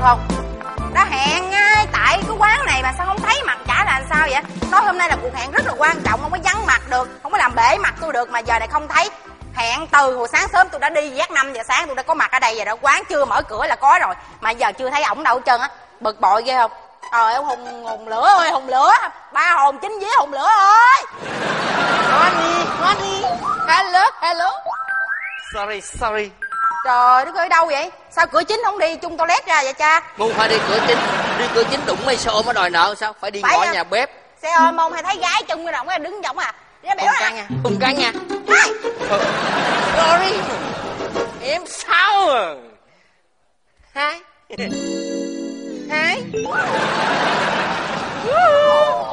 sợ không? Đã hẹn ngay tại cái quán này mà sao không thấy mặt trả là sao vậy? Nói hôm nay là cuộc hẹn rất là quan trọng không có vắng mặt được không có làm bể mặt tôi được mà giờ này không thấy. Hẹn từ hồi sáng sớm tôi đã đi giác 5 giờ sáng tôi đã có mặt ở đây rồi đó quán chưa mở cửa là có rồi mà giờ chưa thấy ổng đâu hết trơn á. Bực bội ghê không? Trời ơi hùng hùng lửa ơi hùng lửa. Ba hồn chính vía hùng lửa ơi. Honey, honey. hello hello. Sorry, sorry trời đất ơi đâu vậy sao cửa chính không đi chung toilet ra vậy cha Ngu phải đi cửa chính. Đi cửa chính đụng mấy xe ôm mới đòi nợ sao? Phải đi Phải ngõ à. nhà bếp. xe ôm không hay thấy gái chung cái động đứng giọng à ra biểu à nha. Hùng ca nha. Hai. Sorry. Em sao à? Hai. Hai.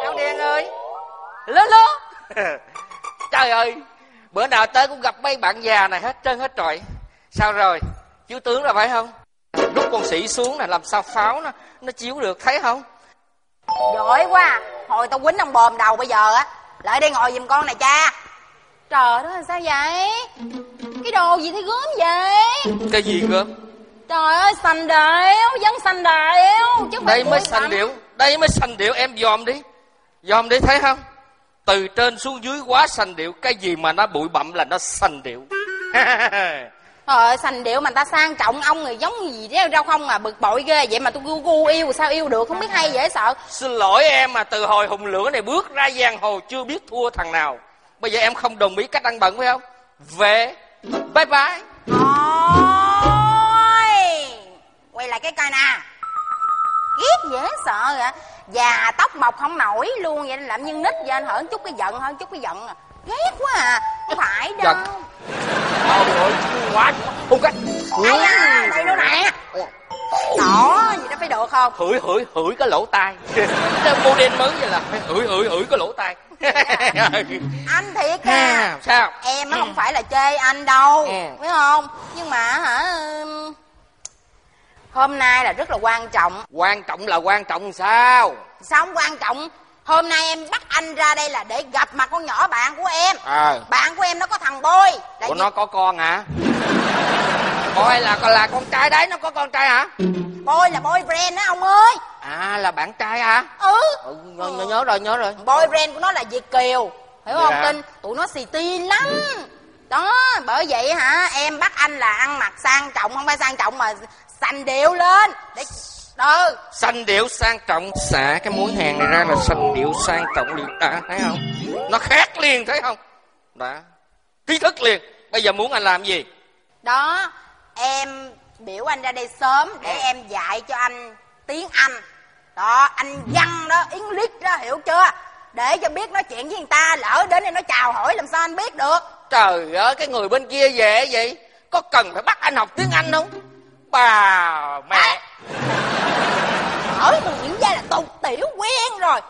Cháu đen ơi. Lớn lớn. Trời ơi. Bữa nào tới cũng gặp mấy bạn già này hết trơn hết trọi. Sao rồi? Chú tướng rồi phải không? Rút con sĩ xuống là làm sao pháo nó nó chiếu được thấy không? giỏi quá hồi tao quýnh ông bòm đầu bây giờ á lại đây ngồi giùm con này cha trời đất ơi sao vậy cái đồ gì thấy gớm vậy Cái gì cơ? trời ơi sành điệu vẫn sành điệu chứ đây mới bặm. điệu đây mới sành điệu em dòm đi dòm đi thấy không từ trên xuống dưới quá sành điệu cái gì mà nó bụi bặm là nó sành điệu ơi sành điệu mà ta sang trọng ông người giống gì đó đâu không à bực bội ghê. Vậy mà tôi gu gu yêu sao yêu được? Không biết hay dễ sợ. Xin lỗi em mà từ hồi hùng lửa này bước ra giang hồ chưa biết thua thằng nào. Bây giờ em không đồng ý cách ăn bận phải không? Về. Bye bye. Ôi Quay lại cái coi nè. Ghét dễ sợ vậy. Già tóc mọc không nổi luôn vậy Làm như nít vậy anh hởn chút cái giận hơn chút cái giận à Ghét quá à. Không phải đâu. Trời. Ơi, quá. Hùng cái Ai à đây nữa nè. Đó gì đó phải được không? Hửi hửi hửi cái lỗ tai. Cái model mới vậy là? Phải hửi hửi hửi cái lỗ tai. Anh thiệt à. Sao? Em nó không phải là chê anh đâu. Ừ. Biết không? Nhưng mà hả Hôm nay là rất là quan trọng. Quan trọng là quan trọng sao? Sao không quan trọng Hôm nay em bắt anh ra đây là để gặp mặt con nhỏ bạn của em à Bạn của em nó có thằng Bôi là Ủa gì? nó có con hả? Bôi là là con trai đấy, nó có con trai hả? Bôi là boyfriend đó ông ơi À là bạn trai hả? Ừ Ừ, nhớ, nhớ, nhớ rồi, nhớ rồi. Boyfriend của nó là Việt Kiều Hiểu không Dạ. Tin Tụi nó xì tin lắm Đó bởi vậy hả Em bắt anh là ăn mặc sang trọng Không phải sang trọng mà sành điệu lên Để Ừ Xanh điệu sang trọng, xả cái mối hàng này ra là xanh điệu sang trọng liền đã, thấy không? Nó khác liền, thấy không? Đã. Trí thức liền. Bây giờ muốn anh làm gì? Đó Em biểu anh ra đây sớm Để em dạy cho anh tiếng Anh Đó anh văn đó English đó hiểu chưa Để cho biết nói chuyện với người ta Lỡ đến đây nó chào hỏi làm sao anh biết được Trời ơi, cái người bên kia dễ vậy? Có cần phải bắt anh học tiếng Anh không? Bà mẹ. Hỏi một những gia là tục tiểu quen rồi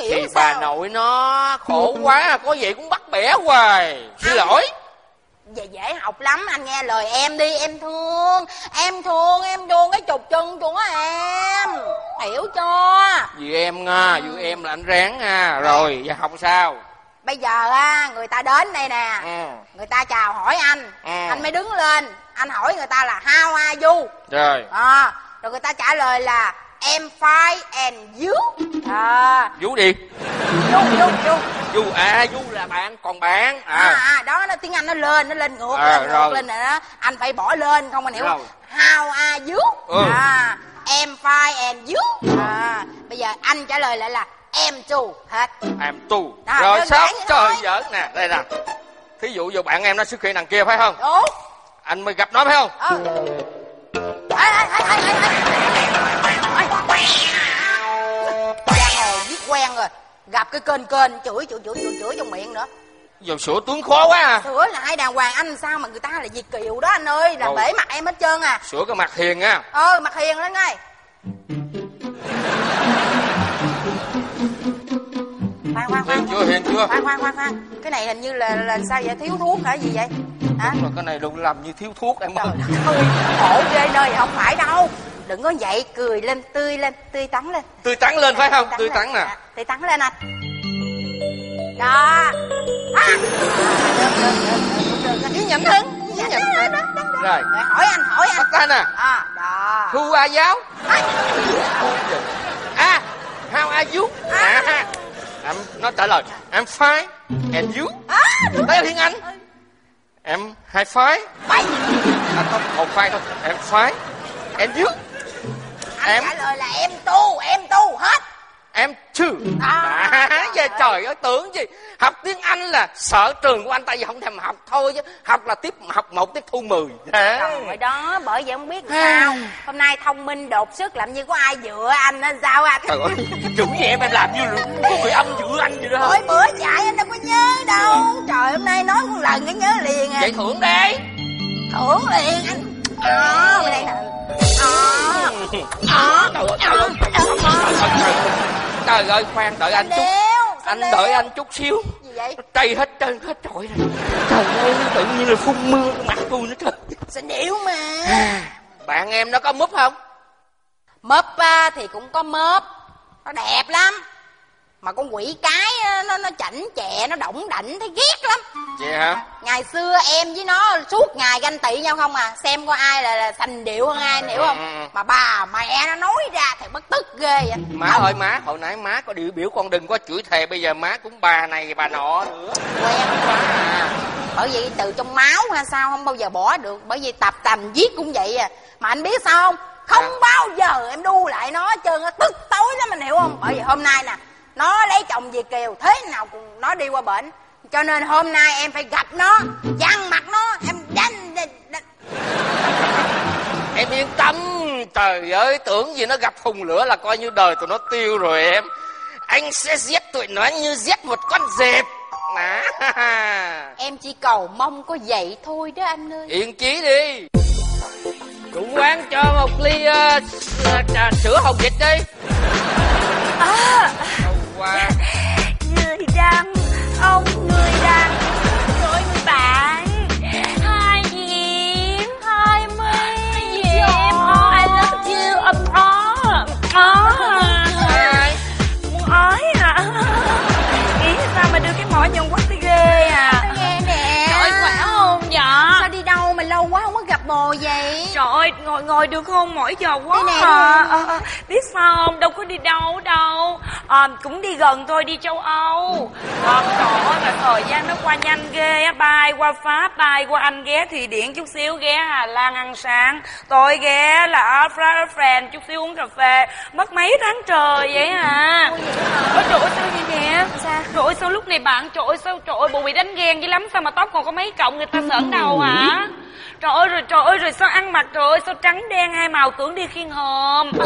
Hiểu Thì sao bà nội nó khổ quá, có gì cũng bắt bẻ hoài. Xin lỗi. Về dễ học lắm anh nghe lời em đi em thương Em thương em thương cái chục chân của em Hiểu cho Vì em nha, vì em là anh ráng nha. Rồi, giờ học sao? Bây giờ á người ta đến đây nè Ừ. Người ta chào hỏi anh Ừ. Anh mới đứng lên Anh hỏi người ta là how are you Rồi, à, Rồi người ta trả lời là Em fine and you à, Vũ đi. Du du du Du, à, Du là bạn, còn bạn. à. À, à đó nó tiếng Anh nó lên Nó lên ngược À, lên ngược rồi. lên rồi đó Anh phải bỏ lên không anh hiểu không. How are you Ừ. à, Em fine and you à, Bây giờ anh trả lời lại là Em too hết em tu. Đó, Rồi, sao? Trời giỡn nè, đây nè. Thí dụ giờ bạn em nó xuất hiện đằng kia phải không? Đúng Anh mới gặp nó phải không? ờ. Ê, ê, ê, ê, ê, Giang hồ viết quen rồi. Gặp cái kênh kênh chửi chửi chửi chửi chửi trong miệng nữa. Giờ sửa tướng khó quá à. Sửa lại đàng hoàng anh sao mà người ta là Việt Kiều đó anh ơi? Là Rồi. bể mặt em hết trơn à. Sửa cái mặt hiền nha. Ờ mặt hiền lên ngay. Khoan khoan khoan Hiền chưa, hiền chưa? Khoan khoan khoan khoan. Cái này hình như là là sao vậy? Thiếu thuốc hả? Gì vậy? Hả? Đúng rồi, cái này đừng làm như thiếu thuốc em ơi. Trời đất ơi khổ ghê nơi không phải đâu Đừng có vậy cười lên tươi lên tươi tắn lên Tươi tắn lên phải không? Tươi tắn nè. Dạ, tươi tắn lên anh đó à. À, được, được, được. Chứ chính nhận rồi hỏi anh hỏi anh tay nè à đó who are giáo à how are you à em nó trả lời I'm fine and you à, đấy là tiếng anh em hai fine Mày à không một fine thôi em fine and you Anh Em- trả lời là em tu Em tu hết. Em two À, à, trời ơi tưởng gì? Học tiếng anh là sở trường của anh tại vì không thèm học thôi chứ. Học là tiếp học một tiếp thu mười. Trời đó bởi vậy không biết sao. Hôm nay thông minh đột sức Làm như có ai dựa anh á Sao anh? Trời ơi chữ gì em em làm như là có người âm chữ anh vậy đó Ôi bữa dạy anh đâu có nhớ đâu. Trời hôm nay nói một lần cái nhớ liền à. Vậy thưởng đi. Thưởng liền. anh Đó bên đây trời ơi khoan đợi anh chút. Anh đợi anh chút xíu. Gì vậy? Nó trầy hết trơn hết trọi rồi. Trời ơi tự nhiên là phun mưa mặt tôi nữa trời Sao điệu mà? Bạn em nó có múp không? Mớp á, thì cũng có mớp Nó đẹp lắm Mà con quỷ cái nó nó chảnh chẹ Nó động đảnh thấy ghét lắm. Vậy hả? Ngày xưa em với nó suốt ngày ganh tị nhau không à. Xem coi ai là, là sành điệu hơn ai hiểu không? Ừ. Mà bà mẹ nó nói ra thì bất tức ghê vậy. Má ơi má hồi nãy má có điều biểu con đừng có chửi thề bây giờ má cũng bà này bà nọ nữa. Quen quá à bởi vì từ trong máu hay sao không bao giờ bỏ được. Bởi vì tập tành giết cũng vậy à. Mà anh biết sao không? Không À. bao giờ em đu lại nó hết trơn á. Tức tối lắm anh hiểu không? Bởi vì hôm nay nè nó lấy chồng về kiều thế nào cũng nó đi qua bệnh cho nên hôm nay em phải gặp nó dằn mặt nó em đánh, đánh, đánh. em yên tâm trời ơi tưởng gì nó gặp hùng lửa là coi như đời tụi nó tiêu rồi em. Anh sẽ giết tụi nó như giết một con dẹp. Đó. em chỉ cầu mong có vậy thôi đó anh ơi. Yên chí đi. Chủ quán cho một ly s- trà sữa hồng dịch đi ngồi được không? Mỏi giờ quá nè, à. ờ, biết sao không? Đâu có đi đâu đâu. À, cũng đi gần thôi, đi châu Âu. À, trời mà thời gian nó qua nhanh ghê á. Bay qua Pháp, bay qua Anh ghé Thụy Điển chút xíu, ghé Hà Lan ăn sáng. Tôi ghé là Friend chút xíu uống cà phê. Mất mấy tháng trời vậy à. Ôi trời ơi, sao vậy nè? Sao? Trời ơi, sao lúc này bạn, trời ơi, sao, trời ơi, bộ bị đánh ghen dữ lắm. Sao mà tóc còn có mấy cọng người ta sởn đầu hả? Trời ơi, rồi, trời ơi, rồi sao ăn mặc, trời ơi, sao trắng đen, hai màu tưởng đi khiên hòm.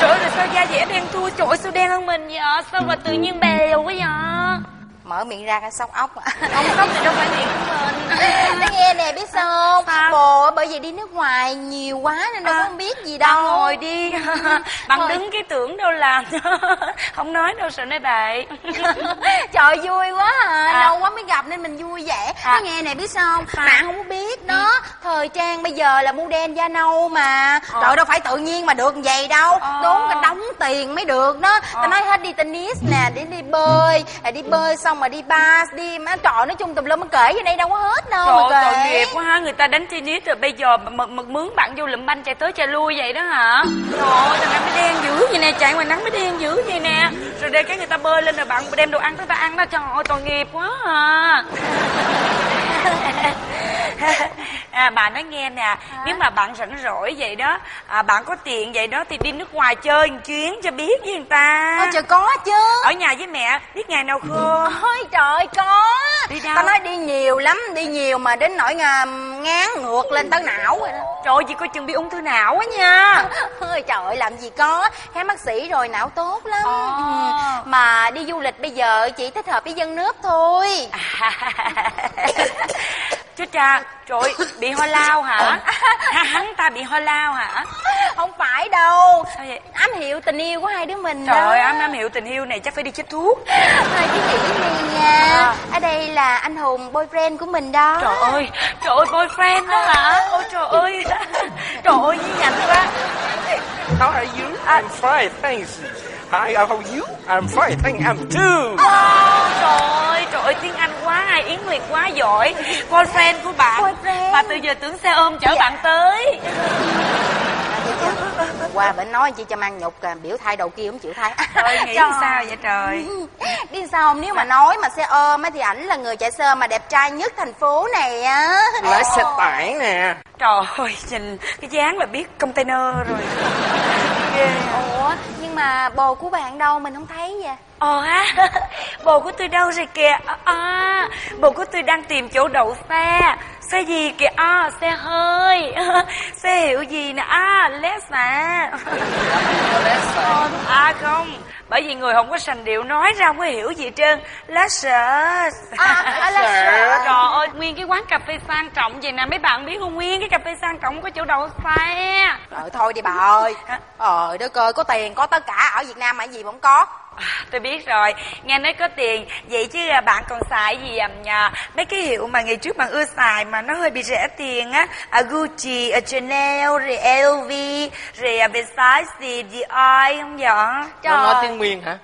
Trời ơi, rồi sao da dẻ đen thui, trời ơi, sao đen hơn mình vậy? Sao mà tự nhiên bèo quá vậy? Mở miệng ra cái sóc ốc á. Ông tóc thì đâu phải miệng của mình Nó nghe nè biết sao không Sao? Bồ bởi vì đi nước ngoài nhiều quá nên đâu À, có biết gì đâu ngồi đi Bạn Thôi. đứng cái tưởng đâu làm Không nói đâu sợ nói bậy Trời vui quá à. À. Lâu quá mới gặp nên mình vui vẻ À. Nó nghe nè biết sao không Sao? Bạn không có biết đó Thời trang bây giờ là mua đen da nâu mà Ờ. Trời đâu phải tự nhiên mà được vậy đâu Ờ. Cả đóng tiền mới được đó Ờ. Ta nói hết đi tennis nè Đi đi bơi à, Đi bơi xong mà đi bar Đi má trò nói chung tùm lum kể ở đây đâu có hết đâu Trời mà kể. tội nghiệp quá ha, người ta đánh tennis rồi bây giờ mực mướn bạn vô lụm banh chạy tới chạy lui vậy đó hả? Trời ơi, thằng nắng mới đen dữ vậy nè, chạy ngoài nắng mới đen dữ vậy nè. Rồi đây cái người ta bơi lên rồi bạn đem đồ ăn tới ta ăn đó, trời ơi, tội nghiệp quá à. à bà nói nghe nè, nếu mà bạn rảnh rỗi vậy đó, à, bạn có tiền vậy đó thì đi nước ngoài chơi một chuyến cho biết với người ta. Ôi trời có chứ Ở nhà với mẹ, biết ngày nào không? Ôi trời có Đi đâu? Tao nói đi nhiều lắm Đi nhiều mà đến nỗi ngà, ngán ngược lên tới não rồi đó Trời ơi, chị coi chừng bị ung thư não quá nha. Ôi trời ơi làm gì có Khám bác sĩ rồi não tốt lắm Ờ. ừ. Mà đi du lịch bây giờ chỉ thích hợp với dân nước thôi Chú cha, trời ơi, bị ho lao hả? Ha, hắn ta bị ho lao hả? Không phải đâu Sao vậy? Ám hiệu tình yêu của hai đứa mình Trời ơi, ám ám hiểu tình yêu này chắc phải đi chích thuốc. Hai đứa nghĩ nè nha À. Ở đây là anh Hùng boyfriend của mình đó Trời ơi, trời ơi, boyfriend đó hả? Ôi trời ơi, trời ơi, như nhạnh quá. How are you? I'm fine, thanks. Hi, how are you? I'm fine, thank I'm too. trời ơi trời ơi tiếng anh quá ai yến nguyệt quá giỏi boyfriend của bạn Boyfriend. mà từ giờ tưởng xe ôm chở Dạ. bạn tới qua bển nói chị cho mang nhục à, biểu thay đầu kia không chịu thay trời nghĩ Trời. sao vậy trời biết sao không nếu mà nói mà xe ôm á thì ảnh là người chạy xe ôm mà đẹp trai nhất thành phố này á Lái xe tải nè. trời ơi nhìn cái dáng là biết container rồi ghê à. ủa nhưng mà bồ của bạn đâu mình không thấy vậy. Ồ ha, bồ của tôi đâu rồi kìa? À, bồ của tôi đang tìm chỗ đậu xe. Xe gì kìa? À, xe hơi. Xe hiệu gì nè? À, less à Ờ, À không. Bởi vì người không có sành điệu nói ra không có hiểu gì trơn. Less à, à, là Trời ơi, nguyên cái quán cà phê sang trọng vậy nè. Mấy bạn biết không, nguyên cái cà phê sang trọng có chỗ đậu xe. Trời thôi đi bà ơi. Trời đất ơi có tiền có tất cả. Ở Việt Nam mà gì mà không có tôi biết rồi. Nghe nói có tiền. Vậy chứ à, bạn còn xài gì à, nhà mấy cái hiệu mà ngày trước bạn ưa xài mà nó hơi bị rẻ tiền á? À, Gucci, à, Chanel, rồi LV rồi à, Versace, Dior không vậy? Nó nói tiếng miên hả?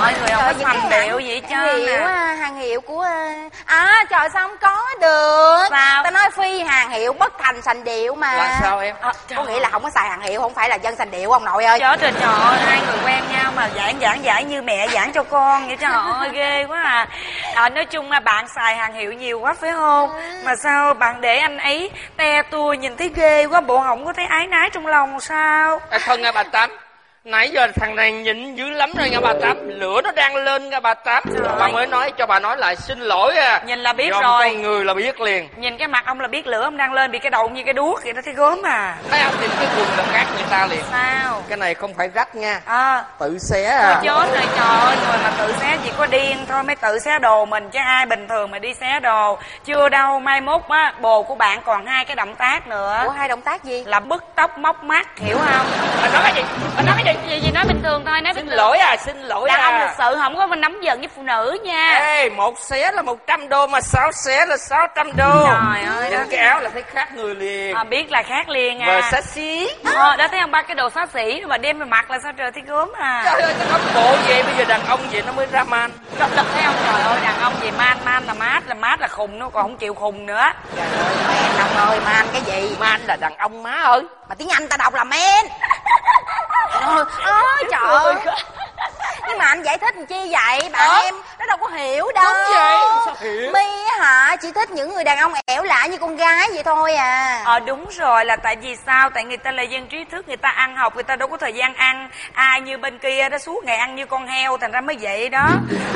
Trời người không có cái điệu vậy chứ hàng hiệu à, hàng hiệu của à, à trời sao không có được? Sao? ta nói phi hàng hiệu bất thành sành điệu mà. Là sao em? À, có nghĩa là không có xài hàng hiệu không phải là dân sành điệu ông nội ơi. Trời trời trời ơi, hai người quen nhau mà giảng giảng giải như mẹ giảng cho con vậy trời ơi ghê quá à. à nói chung là bạn xài hàng hiệu nhiều quá phải không? Mà sao bạn để anh ấy te tua nhìn thấy ghê quá bộ không có thấy ái nái trong lòng sao? À, thôi nghe bà tám nãy giờ thằng này nhịn dữ lắm rồi nghe bà tám. Lửa nó đang lên nghe bà tám. Bà mới nói cho bà nói lại xin lỗi à. Nhìn là biết Dòm rồi. con người là biết liền. Nhìn cái mặt ông là biết lửa ông đang lên bị cái đầu như cái đuốc vậy đó thấy gớm à. Thấy không? Nhìn cái quần là khác người ta liền. Sao? Cái này không phải rách nha. À tự xé Thôi à chết rồi trời ơi người mà tự xé chỉ có điên. Thôi mới tự xé đồ mình chứ ai bình thường mà đi xé đồ. Chưa đâu mai mốt á bồ của bạn còn hai cái động tác nữa. Ủa hai động tác gì? Là bứt tóc móc mắt hiểu không? Bà nói cái gì? Bà nói cái gì gì gì nói bình thường thôi nói xin bình thường. lỗi à xin lỗi đàn ông à. lịch sự không có mình nắm giận với phụ nữ nha. Ê, một xé là 100 đô mà sáu xé là 600 đô. Trời ơi, đó. cái áo là thấy khác người liền. À, biết là khác liền Và à. Sexy ờ, đó thấy không ba cái đồ xá xỉ mà đem về mặt là sao trời thấy gớm à. Trời ơi, nó bộ vậy bây giờ đàn ông vậy nó mới ra man. Đọc đọc thấy không trời ơi đàn ông gì man man là mát là mát là khùng nó còn không chịu khùng nữa. Trời ơi. Men ông ơi man cái gì? Man là đàn ông má ơi mà tiếng anh ta đọc là men. Ôi trời ơi nhưng mà anh giải thích làm chi vậy bạn Ờ? em? Nó đâu có hiểu đâu. Đúng vậy, sao hiểu? mi hả chỉ thích những người đàn ông ẻo lả như con gái vậy thôi à. Ờ đúng rồi là tại vì sao? Tại người ta là dân trí thức Người ta ăn học Người ta đâu có thời gian ăn. Ai như bên kia đó suốt ngày ăn như con heo Thành ra mới vậy đó.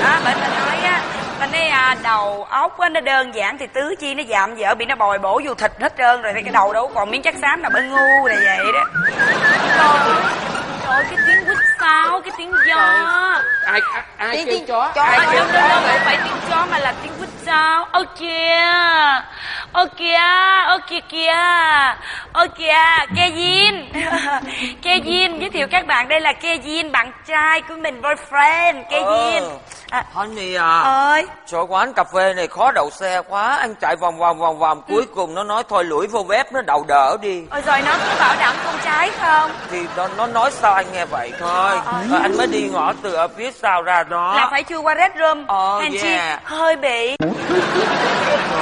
Đó Bởi ta nói á Ta nói à, đầu óc á, nó đơn giản Thì tứ chi nó giảm dở Bị nó bồi bổ vô thịt hết trơn rồi Thì cái đầu đâu còn miếng chất xám nào bên ngu là vậy đó. Trời ơi Trời ơi, cái tiếng sao Cái tiếng gió Ai, ai, ai Tiếng- kêu tiếng- chó chó. Ai kêu chó phải tiếng mà là tiếng quýt sao? Ô kìa. Ô kìa Ô kìa kìa. Ô kìa Kevin. Kevin giới thiệu các bạn. Đây là Kevin Bạn trai của mình boyfriend. Kevin. Ờ. à, Honey à, ơi chỗ quán cà phê này khó đậu xe quá. Anh chạy vòng vòng vòng vòng. Cuối cùng nó nói thôi lủi vô bếp nó đậu đỡ đi. Ôi rồi nó có bảo đảm không trái không? Thì nó, nó nói sao anh nghe vậy thôi. Rồi anh mới đi ngõ từ ở phía sau ra đó. Là phải chưa qua red room. Ờ, chi yeah. Hơi bị.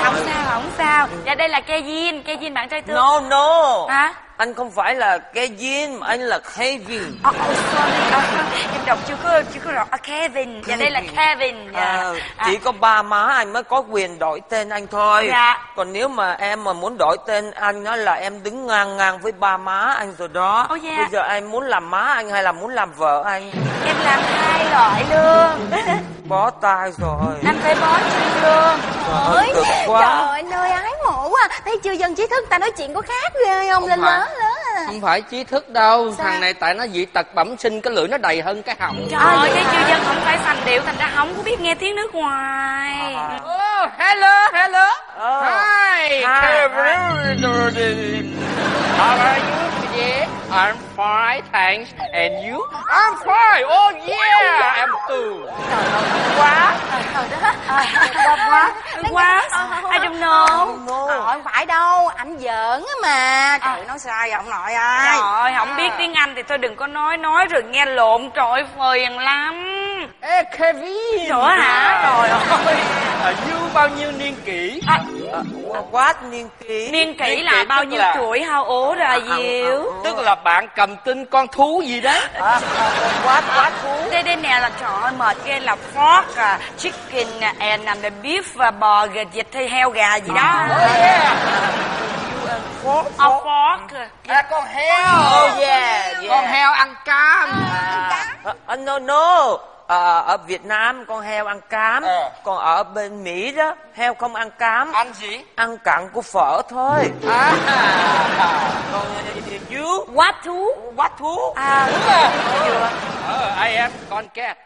Không sao không sao. Dạ đây là Kevin. Kevin bạn trai tương No no. Hả Anh không phải là Kevin mà anh là Kevin. Oh, oh sorry Ờ, em đọc chưa có chưa có rõ à, Kevin dạ đây là Kevin dạ. Ờ, À, chỉ có ba má anh mới có quyền đổi tên anh thôi. Dạ. Còn nếu mà em mà muốn đổi tên anh đó là em đứng ngang ngang với ba má anh rồi đó. Ồ, dạ. Bây giờ em muốn làm má anh hay là muốn làm vợ anh? em làm hai loại luôn Bó tay rồi. anh phải bó chân luôn Trời ơi, cực quá. trời ơi nơi ái mộ à thấy chưa dân trí thức ta nói chuyện có khác ghê không lên phải. lớn à Không phải trí thức đâu Sao? Thằng này tại nó dị tật bẩm sinh Cái lưỡi nó đầy hơn cái họng trời ơi cái chư dân không phải sành điệu thành ra không có biết nghe tiếng nước ngoài Oh, hello, hello. Oh. Hi. Hi, How are you? Yeah. I'm fine, thanks. And you? I'm fine. Oh yeah, em too. quá quá quá quá I don't know Ờ, không phải đâu anh giỡn á mà trời nói sai rồi ông nội ơi Trời ơi, không biết tiếng Anh thì tôi đừng có nói nói rồi nghe lộn trời ơi, phiền lắm. Ê Kevin. Nữa hả? Trời ơi. À, you bao nhiêu niên kỷ? What niên kỷ? niên kỷ Niên là kỷ bao nhiêu là- tuổi hao ố là diệu? Tức là bạn cầm tin con thú gì đấy. À, what, what thú? Đây đây nè là trời ơi mệt ghê là pork, à, chicken, à, and the beef và bò gà vịt hay heo gà gì đó. Oh yeah. À, pork. À, con heo. Oh yeah, yeah. Con heo ăn cam. À, à, no, no. À, ở Việt Nam con heo ăn cám Ờ. Còn ở bên Mỹ đó Heo không ăn cám Ăn gì? Ăn cặn của phở thôi À. Còn you What thú? What thú? À, Đúng rồi. Ờ, I am con cat.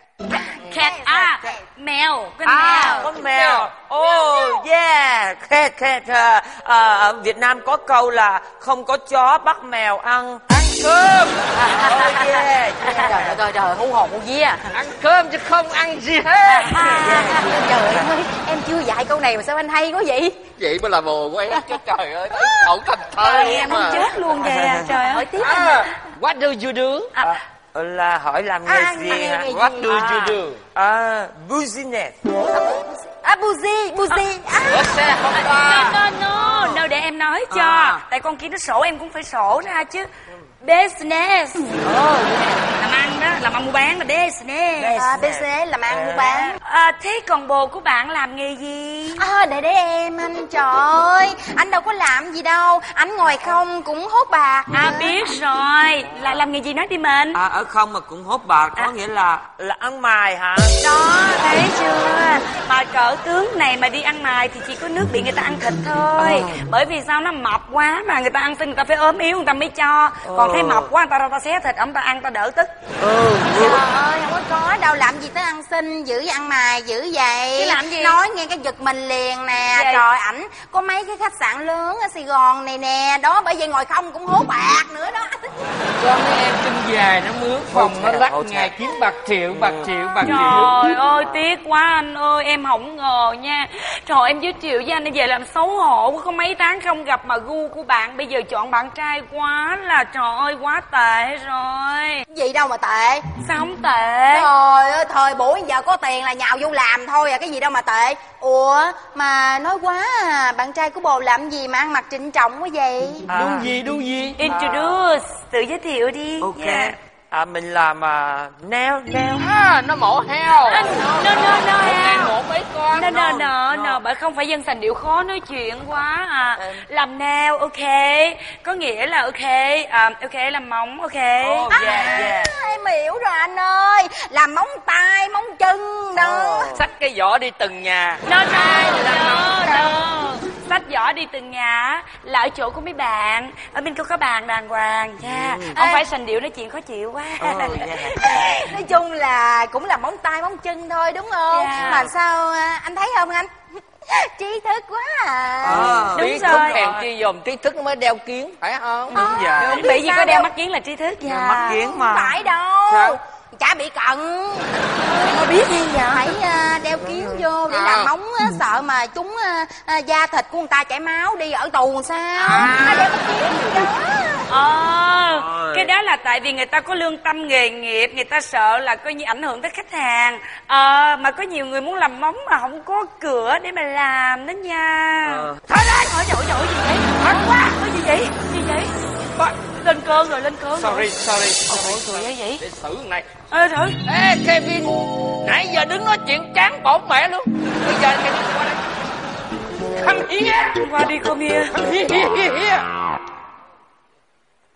cat, à, mèo, con À, mèo. con mèo. Oh yeah, cat cat. À, à, ở Việt Nam có câu là không có chó bắt mèo ăn. Cơm. Trời ơi trời trời hú hồn hú vía Ăn cơm chứ không ăn gì hết. trời ơi em chưa dạy câu này mà sao anh hay quá vậy Vậy mới là bồ của em chứ trời ơi. Ẩu thành thơ Trời em mà. muốn chết luôn kìa, trời ơi. hỏi tiếp À, what do you do? À, là hỏi làm nghề À, gì hả? What do you do? À, business. à buzi buzi à xe không No, qua. no, no, no, để em nói cho À. Tại con kia nó sổ em cũng phải sổ ra chứ Business. Làm ăn đó, làm ăn mua bán là business. À, bc làm ăn mua bán. À, Thế còn bồ của bạn làm nghề gì? À, để để em anh trời. Ơi Anh đâu có làm gì đâu. Anh ngồi không cũng hốt bạc À biết rồi, là làm nghề gì nói đi mình. À, ở không mà cũng hốt bạc có nghĩa là là ăn mài hả? Đó, thấy chưa? Mà cỡ tướng này mà đi ăn mài thì chỉ có nước bị người ta ăn thịt thôi. Bởi vì sao? Nó mập quá mà người ta ăn xin người ta phải ốm yếu người ta mới cho. Còn thấy mập quá người ta ra ta xé thịt ông ta ăn ta đỡ tức. Ừ, Trời ơi không có có đâu Làm gì tới ăn xin dữ ăn mài dữ vậy. Chứ làm gì? Nói nghe cái giật mình liền nè. Gì? Trời ảnh có mấy cái khách sạn lớn ở Sài Gòn này nè. Đó bởi vậy ngồi không cũng hốt bạc nữa đó. Con em chân dài nó mướn phòng nó lắc ngày kiếm bạc triệu, bạc triệu, bạc triệu. Trời ơi tiếc quá anh ơi Em không ngờ nha. Trời em giới thiệu với anh về làm xấu hổ Có mấy tháng không gặp mà gu của bạn. Bây giờ chọn bạn trai quá là Trời ơi quá tệ rồi. Gì đâu mà tệ. Sao không tệ Trời ơi thời buổi giờ có tiền là nhào vô làm thôi à Cái gì đâu mà tệ Ủa mà nói quá à Bạn trai của bồ làm gì mà ăn mặc trịnh trọng quá vậy Đu gì, đu gì? Introduce Tự giới thiệu đi Ok. Yeah. À, mình làm à, nail, nail. À, nó mổ heo. Anh, no, no, no, nay heo. mổ mấy con. No, no, no, no. no, bởi không phải dân thành điệu khó nói chuyện quá à. Em- Làm nail, ok. Có nghĩa là ok, à, ok, làm móng, ok. Oh, yeah, yeah. À, em hiểu rồi anh ơi Làm móng tay, móng chân đó Oh. Xách cái vỏ đi từng nhà. No, no, no, no. Sách vỏ đi từng nhà là ở chỗ của mấy bạn Ở bên có có bàn đàng hoàng nha Không Ê. phải sành điệu nói chuyện khó chịu quá Oh, yeah. Nói chung là cũng là móng tay, móng chân thôi đúng không Dạ. Mà sao à, anh thấy không anh Trí thức quá à Ờ. Đúng Trí rồi. thức hèn chi dòm trí thức nó mới đeo kiến, phải không? Đúng vậy. Đúng, bị gì có đeo mắt kiến là trí thức dạ. Mắt kiến mà. Không phải đâu Sao? Chả bị cận Mà biết gì vậy Phải à, đeo kiến vô để À. làm móng á, Sợ mà chúng à, à, da thịt của người ta chảy máu đi ở tù sao À. à. Đeo cái kiến gì đó Ờ, Rồi. cái đó là tại vì người ta có lương tâm nghề nghiệp, người ta sợ là coi như ảnh hưởng tới khách hàng. Ờ, mà có nhiều người muốn làm móng mà không có cửa để mà làm đó nha. Ờ. Thôi đấy, ôi trời ơi, gì vậy? Hot quá, có gì vậy? Gì vậy? Lên cơn rồi, lên cơn rồi. Sorry, sorry. Ôi trời ơi vậy? Để xử thằng này. Ê trời Ê, Kevin, nãy giờ đứng nói chuyện chán bổn mẹ luôn. Bây giờ Kevin qua đây. Come here. qua đi come here. Come here, here, here, here.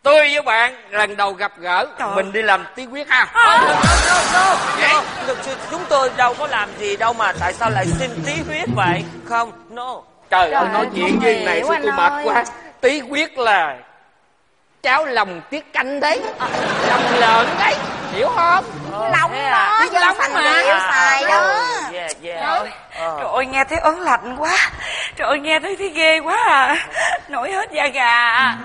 Tôi với bạn lần đầu gặp gỡ, Trời. mình đi làm tí quyết ha. À. Được, chứ chúng tôi đâu có làm gì đâu mà tại sao lại xin tí huyết vậy? Không, no. Trời ơi, Trời nói ơi, chuyện không gì này sao tôi mệt quá. Tí quyết là cháo lòng tiết canh đấy. Lòng lợn đấy, hiểu không? Lòng thế à? đó Dân lòng mà. xài đó Yeah, yeah. Trời ơi, Ờ. trời ơi, nghe thấy ớn lạnh quá. Trời ơi nghe thấy thấy ghê quá à. Nổi hết da gà. À.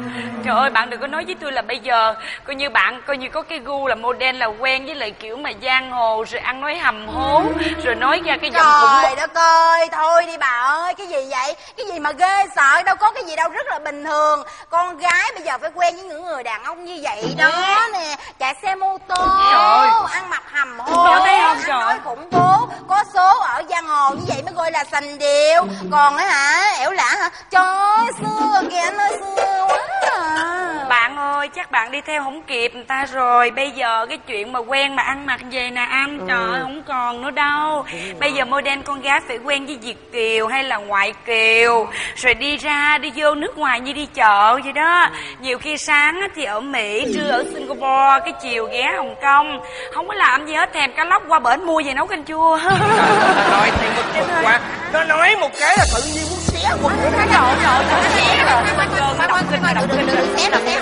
Trời ơi bạn đừng có nói với tôi là bây giờ Coi như bạn coi như có cái gu là model là quen với lại kiểu mà giang hồ Rồi ăn nói hầm hố Rồi nói ra cái giọng khủng Trời đất ơi Thôi đi bà ơi Cái gì vậy? Cái gì mà ghê sợ Đâu có cái gì đâu Rất là bình thường. Con gái bây giờ phải quen với những người đàn ông như vậy đó nè. Chạy xe mô tô Trời. Ăn mặc hầm hố ăn nói khủng bố. Có số ở giang hồ như vậy mới gọi là sành điệu. Còn á hả ẻo lả hả Trời ơi xưa kìa anh ơi xưa quá à. Bạn ơi. Chắc bạn đi theo không kịp người ta rồi. Bây giờ cái chuyện mà quen mà ăn mặc về nè anh Trời ơi không còn nữa đâu. Bây giờ model con gái phải quen với Việt Kiều hay là ngoại Kiều? Rồi đi ra đi vô nước ngoài như đi chợ vậy đó. Nhiều khi sáng á thì ở Mỹ Trưa ở Singapore Cái chiều ghé Hồng Kông. Không có làm gì hết thèm cá lóc qua bển mua về nấu canh chua. Nó nói mức cực quá. Nó nói một cái là tự nhiên xé quần của nó Trời ơi trời ơi xé rồi Thôi, thôi, thôi, thôi, đừng, đừng, xé, đừng xé.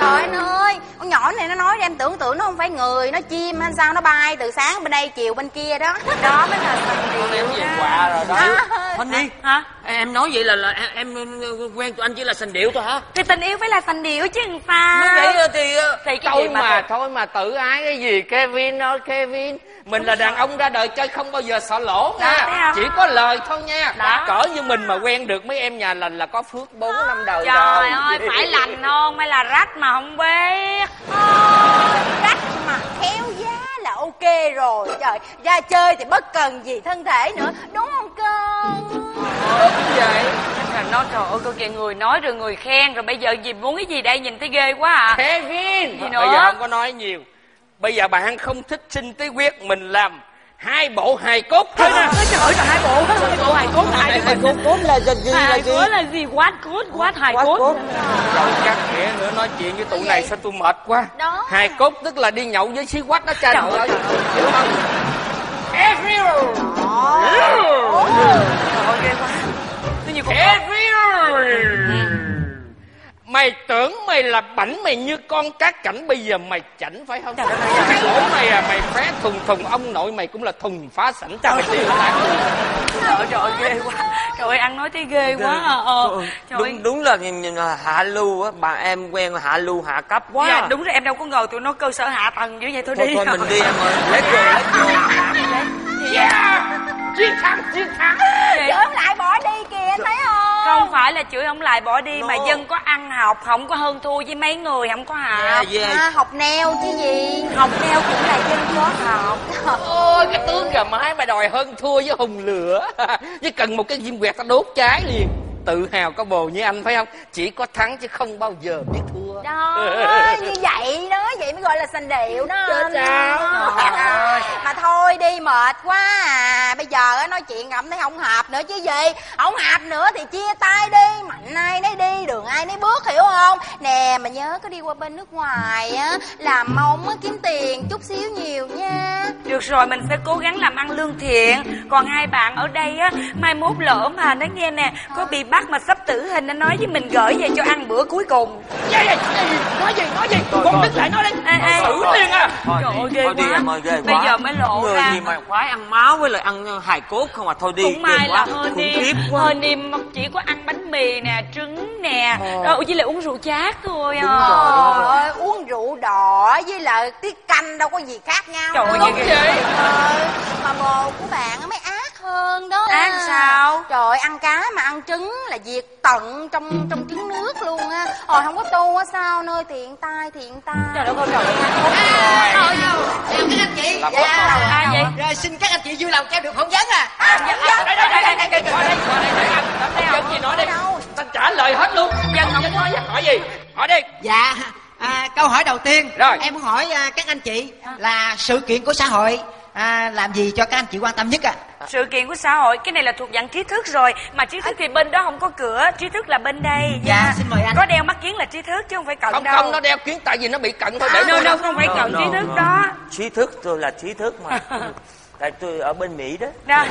Trời anh ơi Con nhỏ này nó nói em tưởng tượng nó không phải người Nó chim hay sao nó bay từ sáng bên đây chiều bên kia đó. Đó mới là sành điệu về đó quà rồi đó. À, Honey Hả? Em nói vậy là, là em, em quen tụi anh chỉ là sành điệu thôi hả? Thì tình yêu phải là sành điệu chứ sao? Nếu vậy thì ờ, Thì cái Thôi gì mà, mà thôi mà tự ái cái gì? Kevin ơi Kevin Mình là đàn ông ra đời chơi không bao giờ sợ lỗ nha. Không? Chỉ có lời thôi nha. Đó. Cỡ như mình mà quen được mấy em nhà lành là có phước 4 năm đời Trời rồi. ơi phải lành không hay là rách mà không biết. Rách mà khéo giá là ok rồi. Trời ra chơi thì bất cần gì thân thể nữa Đúng không con Đúng vậy? Là nó trời ơi câu chuyện người nói rồi người khen Rồi bây giờ gì muốn cái gì đây? Nhìn thấy ghê quá à. Kevin! Gì nữa? Bây giờ không có nói nhiều Bây giờ bạn không thích sinh tí quyết Mình làm hai bộ hài cốt thôi nè. Trời ơi hai bộ Hai bộ hài cốt hai hài cốt cốt là gì là Hài gì? cốt là gì? Quát cốt quát hài Quát cốt. Rồi chắc nghĩa nữa nói chuyện với tụi này sao tôi mệt quá. Đó. Hài cốt tức là đi nhậu với xí quách đó cha. Trời ơi. Hiểu không? Kevin mày là bảnh mày như con cá cảnh Bây giờ mày chảnh phải không? Ơi. Cái lỗ mày à mày phé thùng thùng Ông nội mày cũng là thùng phá sảnh Trời mày Trời ơi trời ơi ghê quá. Trời ơi ăn nói thấy ghê quá à. Ờ. Trời ơi. đúng đúng là nhìn, nhìn là hạ lưu á bà em quen hạ lưu hạ cấp quá. Dạ đúng rồi em đâu có ngờ tụi nó cơ sở hạ tầng dữ vậy thôi thôi, đi. thôi mình đi em ơi. Lấy rồi lấy rồi Yeah Chiến thắng chiến thắng. Chớm lại bỏ đi kìa anh thấy không Không phải là chửi không lại bỏ đi Mà No. dân có ăn học Không có hơn thua với mấy người Không có học yeah, yeah. à, Học neo chứ gì. Học neo cũng là dân có học. Ôi cái tướng gà mái mà đòi hơn thua với hùng lửa. Chỉ cần một cái diêm quẹt ta đốt cháy liền Tự hào có bồ như anh phải không? Chỉ có thắng chứ không bao giờ biết thua. Đó như vậy đó Vậy mới gọi là sành điệu đó. Anh. sao? Trời ơi. Mà thôi đi mệt quá à. Bây giờ á, nói chuyện cảm thấy không hợp nữa chứ gì. Không hợp nữa thì chia tay đi. Mạnh ai nấy đi Đường ai nấy bước hiểu không? Nè mà nhớ có đi qua bên nước ngoài á Làm mong á, kiếm tiền chút xíu nhiều nha. Được rồi mình sẽ cố gắng làm ăn lương thiện. Còn hai bạn ở đây á Mai mốt lỡ mà nó nghe nè Có bị bắt mà sắp tử hình Nó nói với mình gửi về cho ăn bữa cuối cùng. Dạ, Nói gì nói gì? Con đứt lại nói đi. Ê, ê. Xử liền à. Thôi Trời đi, ơi, ghê thôi đi quá. em ơi ghê Bây quá. giờ mới lộ người ra. gì mà khoái ăn máu với lại ăn hài cốt không à? Thôi đi Cũng ghê may quá. là hơn Khủng đi khiếp quá. Hơn đi mà chỉ có ăn bánh mì nè Trứng nè. Rồi với lại uống rượu chát thôi à. Trời ơi uống rượu đỏ với lại tiết canh đâu có gì khác nhau. Trời ơi, ghê ghê. Trời, Mà bồ của bạn á mới ác hơn đó Ác sao? Trời ăn cá mà ăn trứng là diệt tận trong trong trứng nước luôn á. Hồi không có tu á sao? Nơi thiện tai thiện tai. Trời đất ơi trời ơi. Chào các anh chị. Làm Dạ. rồi. Ai vậy? Rồi xin các anh chị vui lòng treo được phỏng vấn à. Đây đây đây đây đây đây Qua đây. Qua đây anh Dân gì nói đi. Ta trả lời hết luôn. Dân không nói hỏi gì? Hỏi đi. Dạ à, Câu hỏi đầu tiên. Rồi. Em muốn hỏi à, các anh chị Là sự kiện của xã hội à, Làm gì cho các anh chị quan tâm nhất ạ Sự kiện của xã hội Cái này là thuộc dạng trí thức rồi. Mà trí thức thì bên đó không có cửa Trí thức là bên đây. Dạ, xin mời anh. Có đeo mắt kiến là trí thức chứ không phải cận Không đâu. không nó đeo kiến tại vì nó bị cận thôi để No, tôi no, không phải cận trí thức đó. Trí thức tôi là trí thức mà. Tại tôi ở bên mỹ đó. Đó.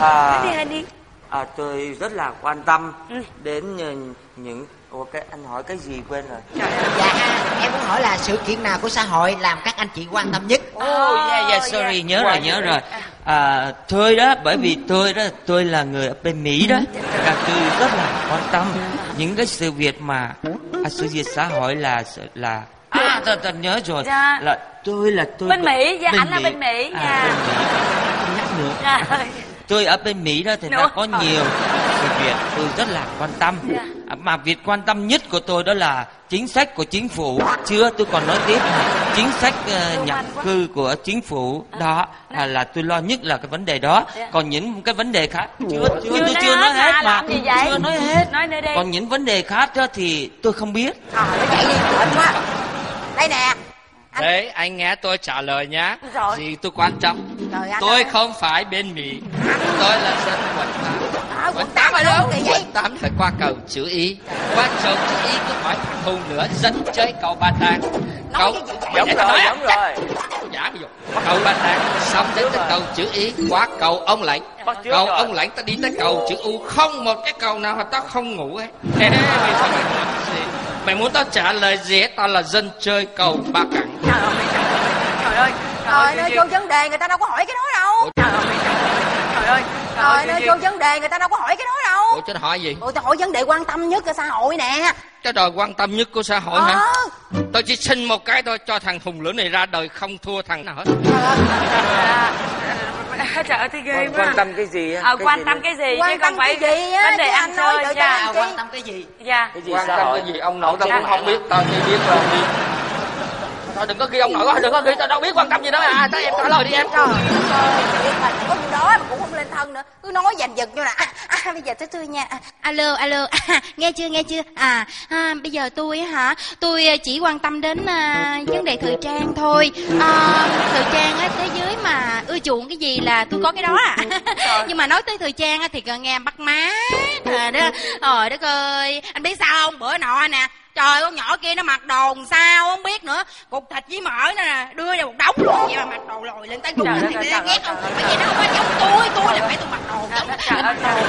À, Đi đi à, tôi rất là quan tâm Ừ. đến những, những Ủa, cái anh hỏi cái gì quên rồi? Dạ à, em muốn hỏi là sự kiện nào của xã hội Làm các anh chị quan tâm nhất? Oh, yeah, yeah, sorry, nhớ rồi, nhớ rồi. à, tôi đó bởi vì tôi đó tôi là người ở bên mỹ đó. Và tôi rất là quan tâm những cái sự việc mà à, sự việc xã hội là là à. Tôi, tôi nhớ rồi. Dạ. là tôi là tôi Bên Mỹ, dạ, anh ở bên Mỹ, à, dạ. bên Mỹ. Nhắc nữa. Dạ. tôi ở bên Mỹ đó thì nó có nhiều sự việc tôi rất là quan tâm. Dạ. À, mà việc quan tâm nhất của tôi đó là chính sách của chính phủ. Chưa tôi còn nói tiếp là chính sách ờ, Lưu nhập cư của chính phủ. Đó là, là tôi lo nhất là cái vấn đề đó. Dạ. còn những cái vấn đề khác chưa chưa tôi chưa nói hết mà, chưa nói hết. Nói còn những vấn đề khác đó thì tôi không biết. Đi. Quá. Đây nè Anh- Đấy, anh nghe tôi trả lời nhá. Rồi. Gì tôi quan trọng. Trời anh Tôi ơi. không phải bên Mỹ. Tôi là dân quận 8. Ờ, quận tám ở đâu? Quận 8 phải qua cầu chữ Y. Qua cầu chữ Y tôi hỏi thằng Hùng nữa dẫn chơi cầu Ba Tàng. Cầu cái vậy? giống rồi nói giống rồi giả ví dụ cầu Ba Tàng xong đến tới cầu chữ Y qua cầu ông lãnh cầu rồi. ông lãnh ta đi tới cầu chữ U không một cái cầu nào mà tao không ngủ ấy thế giờ mày muốn tao trả lời gì hết? tao là dân chơi cầu Ba Cẳng. Trời ơi, trời ơi, Trời ơi, vô vấn đề người ta đâu có hỏi cái đó đâu. Trời ơi, trời ơi, Trời vô vấn đề người ta đâu có hỏi cái đó đâu. Ủa chứ hỏi gì? Ủa tao hỏi vấn đề quan tâm nhất của xã hội nè. Cái đòi quan tâm nhất của xã hội hả? Ờ. Tôi chỉ xin một cái thôi cho thằng hùng lửa này ra đời không thua thằng nào hết. À, trời ơi, thấy ghê quan, quá. quan tâm cái gì á? Ờ, quan tâm cái gì? Quan chứ tâm không phải cái gì á, vấn đề ăn chơi dạ à, quan tâm cái gì? Dạ. Cái gì quan tâm cái gì? Ông nội tao cũng không biết tao chỉ biết là đi thôi đừng có ghi ông nội quá đừng có ghi tao đâu biết quan tâm gì đâu à tao em trả lời đi em Chị mà có gì đó mà cũng không lên thân nữa. Cứ nói giành giật như là à, à, Bây giờ tôi tôi nha. À, Alo alo à, Nghe chưa nghe chưa? À, à bây giờ tôi á hả Tôi à, chỉ quan tâm đến à, vấn đề thời trang thôi. À, Thời trang á thế giới mà ưa chuộng cái gì là tôi có cái đó à. Nhưng mà nói tới thời trang á thì nghe bắt má. À, đó Trời đất ơi Anh biết sao không? Bữa nọ nè Trời con nhỏ kia nó mặc đồ làm sao không biết nữa. Cục thịt với mỡ nó nè Đưa ra một đống. Luôn Vậy mà mặc đồ lồi lên tới vùng Trời đất Thì ghét không? Bởi vì nó không có giống tôi Tôi là phải tôi mặc đồ giống. Trời ơi, trời ơi.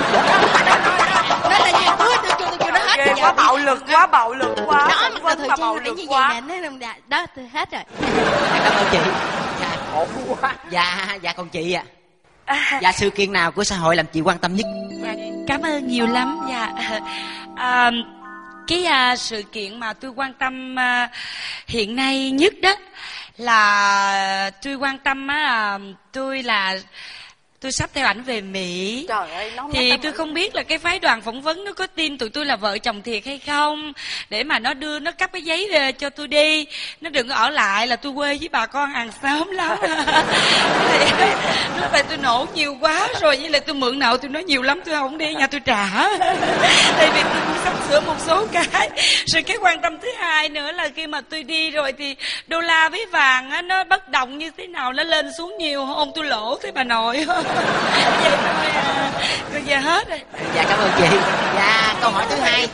Nó là gì tôi tôi tôi tôi nó hết ghê quá bạo lực quá bạo lực quá. Đó Vân thời mà trang bạo là lực như vậy quá. nè Nó làm đã Đó tôi hết rồi. Dạ, cảm ơn chị. Dạ, Khổ quá. Dạ dạ còn chị ạ. Dạ sự kiện nào của xã hội làm chị quan tâm nhất? Dạ, cảm ơn nhiều lắm dạ. À, cái à, sự kiện mà tôi quan tâm à, hiện nay nhất đó là à, tôi quan tâm á à, tôi là tôi sắp theo ảnh về mỹ. Trời ơi nó thì tôi không biết là cái phái đoàn phỏng vấn nó có tin tụi tôi là vợ chồng thiệt hay không. Để mà nó đưa nó cấp cái giấy về cho tôi đi. Nó đừng có ở lại là tôi quê với bà con hàng xóm lắm Thì, lúc này tôi nổ nhiều quá rồi với lại tôi mượn nợ tôi nói nhiều lắm tôi không đi nhà tôi trả. Tại vì tôi sắm sửa một số cái. Rồi cái quan tâm thứ hai nữa là khi mà tôi đi rồi thì đô la với vàng á, nó bất đồng như thế nào nó lên xuống nhiều không tôi lỗ thế bà nội vậy thôi à rồi giờ hết rồi. Dạ cảm ơn chị. Dạ câu hỏi thứ hai.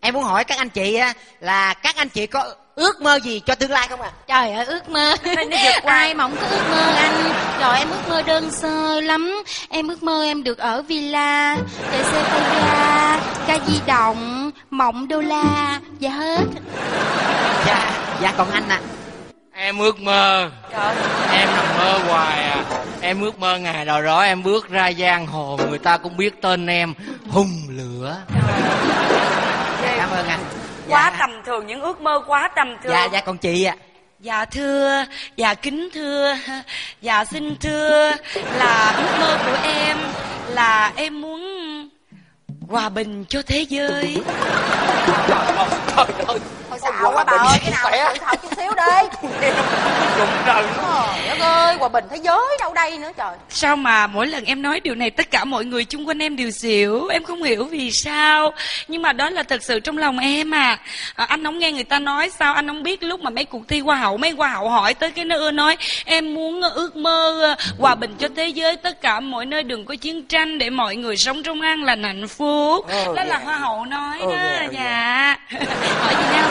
Em muốn hỏi các anh chị á là các anh chị có ước mơ gì cho tương lai không ạ? Trời ơi ước mơ. Nó vượt qua. Ai mà không có ước mơ anh? Trời em ước mơ đơn sơ lắm. Em ước mơ em được ở villa Chạy xe tay ga Ca di động Mộng đô la Dạ hết. Dạ dạ còn anh ạ em ước mơ. Em nằm mơ hoài à. Em ước mơ ngày nào đó em bước ra giang hồ người ta cũng biết tên em hùng lửa. Dạ. Cảm ơn anh. Quá dạ, tầm thường những ước mơ quá tầm thường. Dạ dạ còn chị ạ. Dạ thưa, dạ kính thưa, dạ xin thưa là ước mơ của em là em muốn hòa bình cho thế giới. Thôi xạo quá bà ơi Cái nào khỏe. tự thật chút xíu đi. Trùng trời Trời ơi Hòa bình thế giới đâu đây nữa trời. Sao mà mỗi lần em nói điều này tất cả mọi người chung quanh em đều xỉu? Em không hiểu vì sao. Nhưng mà đó là thật sự trong lòng em à, à Anh không nghe người ta nói sao Anh không biết lúc mà mấy cuộc thi hoa hậu Mấy hoa hậu hỏi tới cái ưa nói Em muốn ước mơ ờ, hòa bình cho thế giới Tất cả mọi nơi đừng có chiến tranh Để mọi người sống trong an lành hạnh phúc. Đó là hoa hậu nói đó Dạ Hỏi gì nè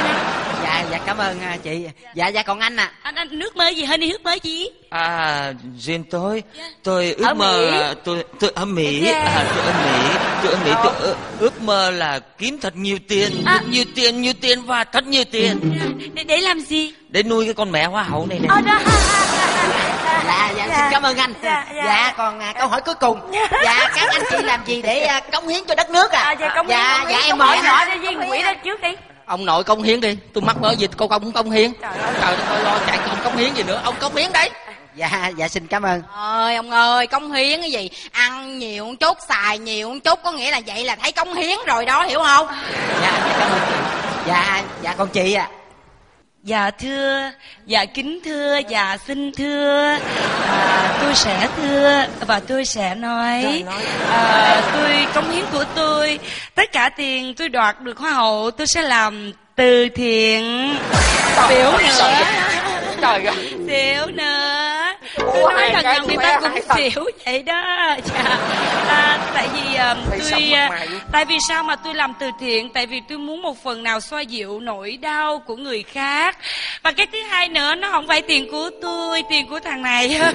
dạ dạ cảm ơn à, chị. Dạ dạ còn anh ạ. Anh, anh nước mơ gì? Hơn đi ước mơ gì À, riêng tôi, tôi Ở ước mơ Mỹ? tôi tôi ở Mỹ, Yeah. à, tôi ở Mỹ, tôi ở Mỹ, tôi ước, ước mơ là kiếm thật nhiều tiền, À. nhiều tiền, nhiều tiền và thật nhiều tiền. Để, để làm gì? Để nuôi cái con mẹ hoa hậu này nè. Ờ đó. Dạ dạ xin cảm ơn anh. Dạ, dạ. dạ còn à, câu hỏi cuối cùng. Dạ. Các anh chị làm gì để à, cống hiến cho đất nước à? À, dạ, công dạ hiến, dạ em hiến, mời hỏi anh nhỏ đi viên quỷ đó trước đi ông nội công hiến đi tôi mắc mớ gì cô công công hiến. Trời ơi. trời ơi lo chạy công công hiến gì nữa. Ông công hiến đấy dạ dạ xin cảm ơn. Ơi ông ơi cống hiến cái gì? Ăn nhiều một chút xài nhiều một chút có nghĩa là vậy là thấy cống hiến rồi đó hiểu không? Dạ dạ cảm ơn chị. Dạ dạ con chị à Dạ thưa, dạ kính thưa, dạ xin thưa. À, Tôi sẽ thưa và tôi sẽ nói. À, Tôi cống hiến của tôi Tất cả tiền tôi đoạt được hoa hậu Tôi sẽ làm từ thiện. Xỉu nữa. Xỉu nữa Ủa, Tôi nói hai cái lòng người ta cũng xỉu vậy đó dạ. à, Tại vì à, Thấy tôi luôn. Tại vì sao mà tôi làm từ thiện Tại vì tôi muốn một phần nào xoa dịu nỗi đau của người khác Và cái thứ hai nữa Nó không phải tiền của tôi Tiền của thằng này dạ,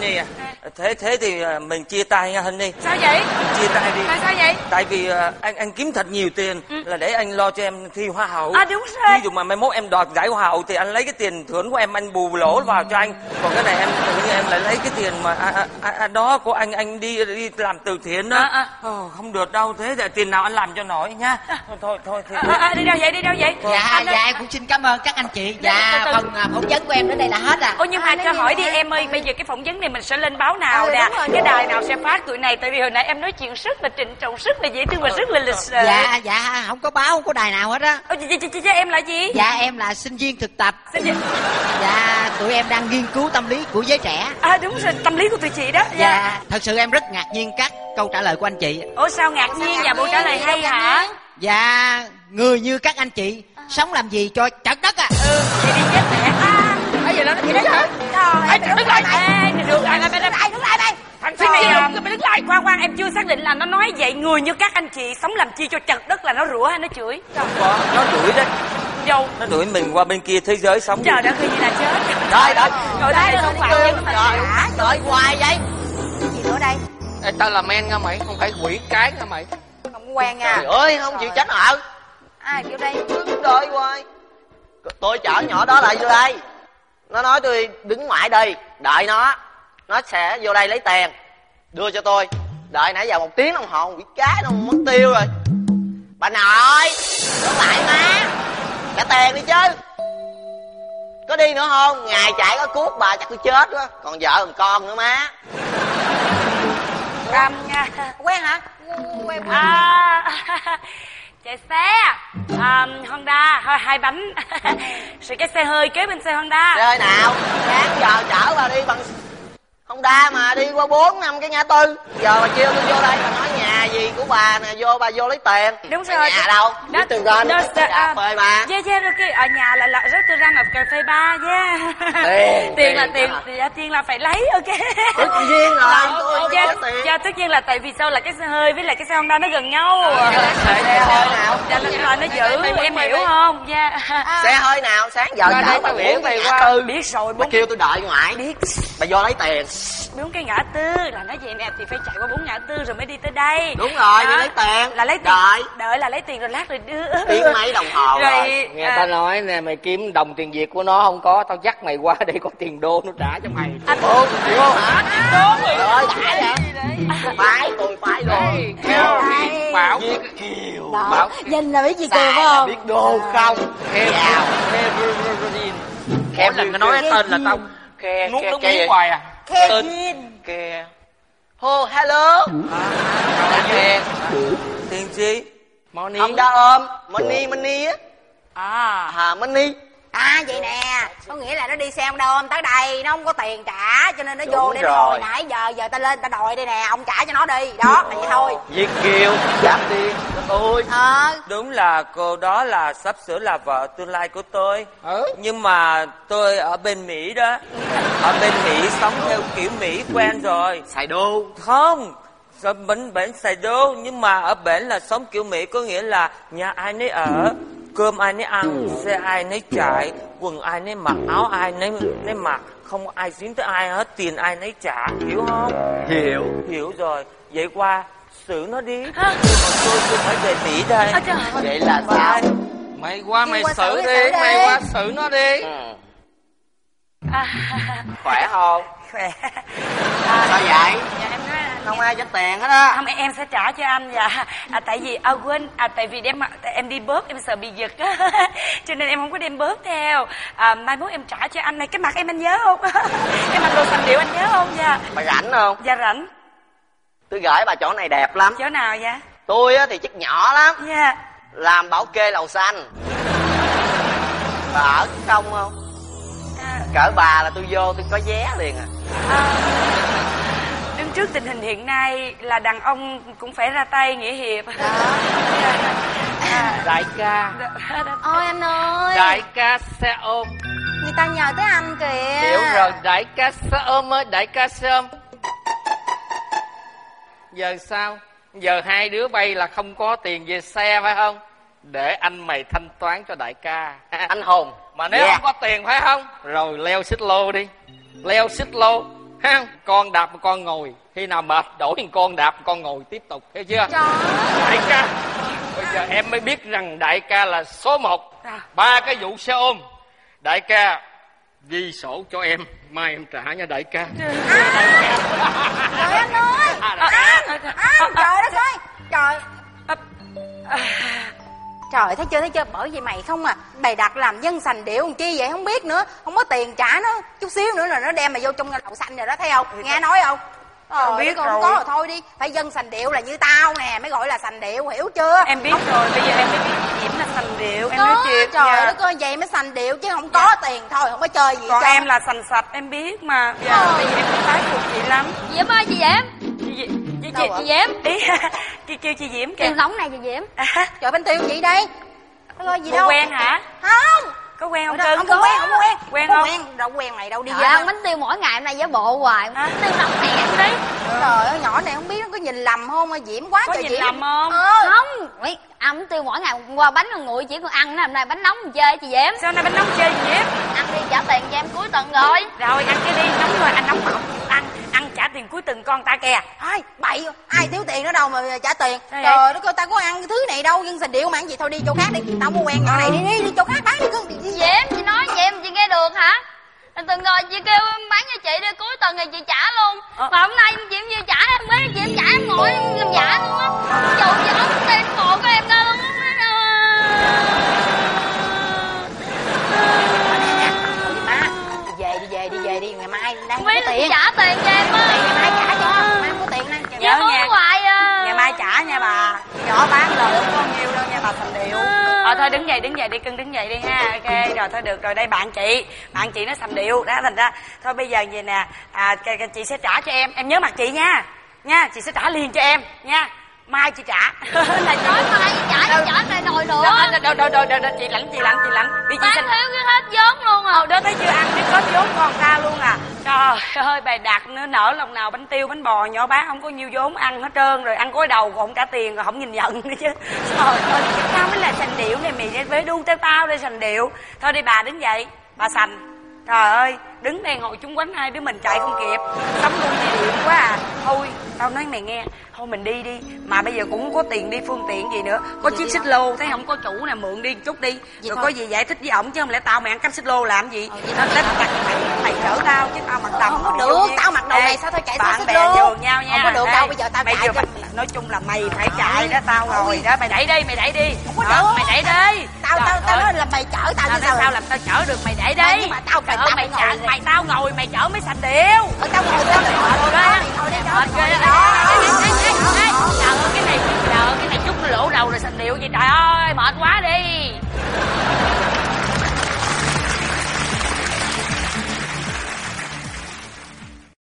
dạ. À thế thế thì à, mình chia tay nha Honey Sao vậy? Chia tay đi. Tại sao vậy? Tại vì à, anh anh kiếm thật nhiều tiền là để anh lo cho em thi hoa hậu. Ừ. À, đúng rồi. ví dụ mà mai mốt em đoạt giải hoa hậu thì anh lấy cái tiền thưởng của em anh bù lỗ vào cho anh. Còn cái này em tự nhiên em lại lấy cái tiền mà à, à, à, à, đó của anh anh đi đi làm từ thiện đó. À, à. Ờ, không được đâu thế thì tiền nào anh làm cho nổi nha. Thôi thôi thôi thì à, à, Đi đâu vậy đi đâu vậy? Dạ Anh ơi, dạ em cũng xin cảm ơn các anh chị. Dạ, dạ từ từ. phần phỏng vấn của em đến đây là hết à. Ô nhưng mà À, cho nói hỏi đi em ơi Bây giờ cái phỏng vấn này mình sẽ lên báo nào Ừ, nè rồi, Cái đài nào sẽ phát tụi này? Tại vì hồi nãy em nói chuyện rất là trịnh trọng Rất là dễ thương và rất là lịch sự. Dạ dạ không có báo không có đài nào hết á. Chị, chị, chị, em là gì? Dạ em là sinh viên thực tập. Xin chị- dạ tụi em đang nghiên cứu tâm lý của giới trẻ. À đúng rồi tâm lý của tụi chị đó dạ. Thật sự em rất ngạc nhiên các câu trả lời của anh chị. Ủa sao ngạc nhiên và bộ trả lời hay hả? Dạ người như các anh chị sống làm gì cho trận đất à? Ừ chị đi chết mẹ. À, bây giờ nó cái đấy hả em chưa xác định là nó nói vậy. Người như các anh chị sống làm chi cho chật đất là nó rủa hay nó chửi? Không có nó đuổi đấy Đâu? Nó đuổi mình qua bên kia thế giới sống. Trời đất ơi như là chết Trời đất. Trời đây không phải Trời trời trời hoài vậy. Gì nữa đây? Ê, tao là men nha mày không phải quỷ cái nha mày. Không quen nha. Trời ơi không chịu tránh nợ. Ai kêu đây? Đứng đợi hoài. Tôi chở nhỏ đó lại vô đây. Nó nói tôi đứng ngoài đây Đợi nó. Nó sẽ vô đây lấy tiền Đưa cho tôi Đợi nãy giờ một tiếng đồng hồ Bị cái nó mất tiêu rồi. Bà nội Đứng lại má. Trả tiền đi chứ. Có đi nữa không? Ngày chạy có cuốc bà chắc tôi chết quá. Còn vợ còn con nữa má. Cam nha. Quen hả? Quen quen À, chạy xe à, Honda hai, hai bánh. Sự cái xe hơi kế bên xe Honda. Chơi nào? Sáng giờ chở bà đi bằng Honda mà đi qua 4 năm cái ngã tư Giờ bà kêu tôi vô đây bà nói nhà gì của bà nè Vô bà vô lấy tiền Đúng rồi. Nhà đâu Đó- từ gần đó- Cà à, phê bà Yeah, yeah, rồi cái ở nhà là, là rất tôi răng ở cà phê ba, yeah. Tiền, tiền là tiền tiền, tiền là phải lấy, ok. Tất nhiên rồi Ờ, tôi dạ, tiền dạ, tất nhiên là tại vì sao là cái xe hơi với lại cái xe Honda nó gần nhau. xe- xe hơi nào? Dạ, là, nó giữ, em hiểu không? Dạ. Xe hơi nào sáng giờ chở bà biểu ngã qua. Biết rồi, bốn, kêu tôi đợi ngoài biết. Bà vô lấy tiền Bốn cái ngã tư là nói vậy nè thì phải chạy qua bốn ngã tư rồi mới đi tới đây. Đúng rồi, đi Đó, lấy tiền. Là lấy tiền. Đợi. Đợi là lấy tiền rồi lát rồi đưa. Tiếng mấy đồng hồ rồi Rồi, nghe à, tao nói nè mày kiếm đồng tiền việt của nó không có tao dắt mày qua để có tiền đô nó trả cho mày anh Ồ, hiểu không hả đố Trời ơi đã vậy Phái tôi phái rồi kêu bảo Kiều Đó, nhìn là biết gì phải là không biết đô không Chào mỗi lần nó nói tên là tao Khe nuốt khe nước khe miếng hoài à? Kevin Khe Hô hello. Khe tiền gì money Ông đã ôm Money money á. À. À money à vậy nè. Có nghĩa là nó đi xe đôm tới đây nó không có tiền trả cho nên nó vô Đúng đây nó hồi nãy giờ giờ ta lên ta đòi đây nè ông trả cho nó đi. Đó là vậy thôi. Việt Kiều Trả tiền cho tôi ờ. đúng là cô đó là sắp sửa là vợ tương lai của tôi. Ừ. Nhưng mà tôi ở bên mỹ đó. Ở bên mỹ sống theo kiểu mỹ quen rồi. Xài đô không ở bển bển xài đô nhưng mà ở bển là sống kiểu mỹ có nghĩa là nhà ai nấy ở cơm ai nấy ăn xe ai nấy chạy quần ai nấy mặc áo ai nấy nấy mặc. Không có ai dính tới ai hết tiền ai nấy trả hiểu không? Hiểu. Hiểu rồi. Vậy qua xử nó đi. Tôi tôi phải về mỹ đây. Vậy là sao? mày qua mày qua xử xử đi. mày qua xử nó đi. Ừ. À, khỏe không? Khỏe. Sao vậy? Dạ em không ai trả tiền hết á. Không em sẽ trả cho anh dạ à, tại vì à quên à tại vì đem em đi bớt em sợ bị giật á. Cho nên em không có đem bớt theo. À, mai mốt em trả cho anh này. Cái mặt em anh nhớ không? Cái mặt đồ sành điệu anh nhớ không dạ bà rảnh không? Dạ rảnh. Tôi gửi bà chỗ này đẹp lắm. Chỗ nào dạ tôi á thì chức nhỏ lắm. Dạ. Làm bảo kê lầu xanh. Bà ở công không? À, cỡ bà là tôi vô tôi có vé liền à. À, trước tình hình hiện nay là đàn ông cũng phải ra tay nghĩa hiệp. À, đại ca. Ôi anh ơi. Đại ca xe ôm. Người ta nhờ tới anh kìa. Hiểu rồi đại ca xe ôm ơi đại ca xe ôm. Giờ sao? Giờ hai đứa bay là không có tiền về xe phải không? Để anh mày thanh toán cho đại ca. Anh hùng. Mà nếu Dạ. không có tiền phải không? Rồi leo xích lô đi. Leo xích lô ha con đạp con ngồi. Khi nào mệt đổi thành con đạp con ngồi tiếp tục hiểu chưa? Trời ơi đại ca bây giờ em mới biết rằng đại ca là số một. À. ba cái vụ xe ôm. Đại ca ghi sổ cho em. Mai em trả nha đại ca. Trời anh ơi À, trời đất ơi. Trời Trời thấy chưa thấy chưa? Bởi vì mày không à. Bày đặt làm dân sành điệu làm chi vậy? Không biết nữa. Không có tiền trả nó. Chút xíu nữa là nó đem mày vô trong đậu xanh rồi đó thấy không? Nghe nói không? Ờ, biết không? Có rồi thôi đi. Phải dân sành điệu là như tao nè Mới gọi là sành điệu hiểu chưa? Em biết rồi bây giờ em mới biết diễm là sành điệu. Em Có, nói chuyện trời nha. đất ơi vậy mới sành điệu chứ không có tiền thôi không có chơi gì còn trơn. em là sành sạch em biết mà. Dạ, Ờ. bây giờ em cũng tái phục chị lắm. Diễm ơi chị Diễm chị chị chị, chị? Chị Diễm. Ý chị kêu chị diễm kìa. Truyền thống này chị Diễm. À, Trời bên tiêu gì đây? Trời ơi gì bộ đâu? quen hả? Không. Có quen không cưng không có quen không có quen quen Có không? quen đâu quen mày đâu đi ăn bánh tiêu mỗi ngày hôm nay giả bộ hoài? Bánh tiêu nóng nẹt đi Trời ơi nhỏ này không biết nó có nhìn lầm không mà Diễm quá Có trời nhìn Diễm. lầm không? Ờ. Không. Ăn bánh tiêu mỗi ngày hôm qua bánh còn nguội chỉ còn ăn hôm nay bánh nóng chơi chị Diễm. Sao nay bánh nóng chơi gì diễm? Ăn đi trả tiền cho em cuối tuần rồi. Rồi ăn cái đi nóng rồi anh nóng mà không chịu ăn ăn trả tiền cuối tuần con ta kìa. Ai bậy ai thiếu tiền nữa đâu mà trả tiền. Trời đất ơi tao có ăn cái thứ này đâu Nhưng sành điệu mà ăn gì? Thôi đi chỗ khác đi. Tao có quen nhỏ này đi đi, đi chỗ khác bán đi đi, đi. Diễm chị nói vậy em chị nghe được hả? Tuần rồi chị kêu em bán cho chị đi cuối tuần thì chị trả luôn. Ờ. Mà hôm nay chị em chưa trả em biết chị em trả em ngồi em làm giả luôn á. Dù chị tiền bộ của em ra luôn Thôi đi má Đi về đi về đi về đi Ngày mai đang Không có biết là chị tiền. Trả tiền cho em á Ngày mai trả cho Mai không có tiền nè Chị Nhớ nha. hoài à. Ngày mai trả nha bà. Nhỏ bán lời không có nhiêu đâu nha bà thành điệu. Ờ thôi đứng dậy đứng dậy đi cưng đứng dậy đi ha. Ok rồi thôi được rồi đây bạn chị. Bạn chị nó sành điệu. Đó thành ra thôi bây giờ vậy nè à cái- cái chị sẽ trả cho em. Em nhớ mặt chị nha. Nha chị sẽ trả liền cho em nha. Mai chị trả. Là chị Nói mai chị trả chị trả lại nồi nữa? Đâu đâu đâu đâu chị lãnh chị lãnh chị lãnh vì chị xin thiếu cái hết vốn luôn à. Ờ đó thấy chưa ăn biết có vốn còn ta luôn à Trời ơi bài đặt nữa nở lòng nào bánh tiêu, bánh bò, nhỏ bán không có nhiêu vốn, ăn hết trơn rồi, ăn gối đầu còn không trả tiền rồi không nhìn nhận nữa chứ. Trời ơi, tao mới là sành điệu này, mày với đu tao tao đây, sành điệu. Thôi đi, bà đứng dậy, bà sành. Trời ơi, đứng đây ngồi chung quanh hai đứa mình chạy không kịp. Sống luôn đi điện quá à. Thôi, tao nói mày nghe Thôi mình đi đi Mà bây giờ cũng không có tiền đi phương tiện gì nữa Có chiếc xích lô thấy không có chủ nè mượn đi một chút đi Rồi có gì giải thích với ổng chứ không lẽ tao mày ăn cắp xích lô làm gì Nó lấy mặt mày, mày chở tao chứ tao mặc tầm Không có được, tao mặc đồ này sao tao chạy Bạn bè nhường nhau nha Không có được đâu, bây giờ tao mày chạy Nói chung là mày phải chạy đó tao rồi đó Mày đẩy đi mày đẩy đi Không có được. Mày đẩy đi Tao tao tao nói là mày chở tao Tao sao sao làm tao chở được mày đẩy đi nhưng mà tao phải tao mày chở mày tao ngồi mày chở mới sành điệu Ở tao ngồi mày ngồi Thôi đi ghê đó đó Ê. Trời ơi, cái này, trời ơi, cái này chút nó lỗ đầu rồi sành điệu gì trời ơi, mệt quá đi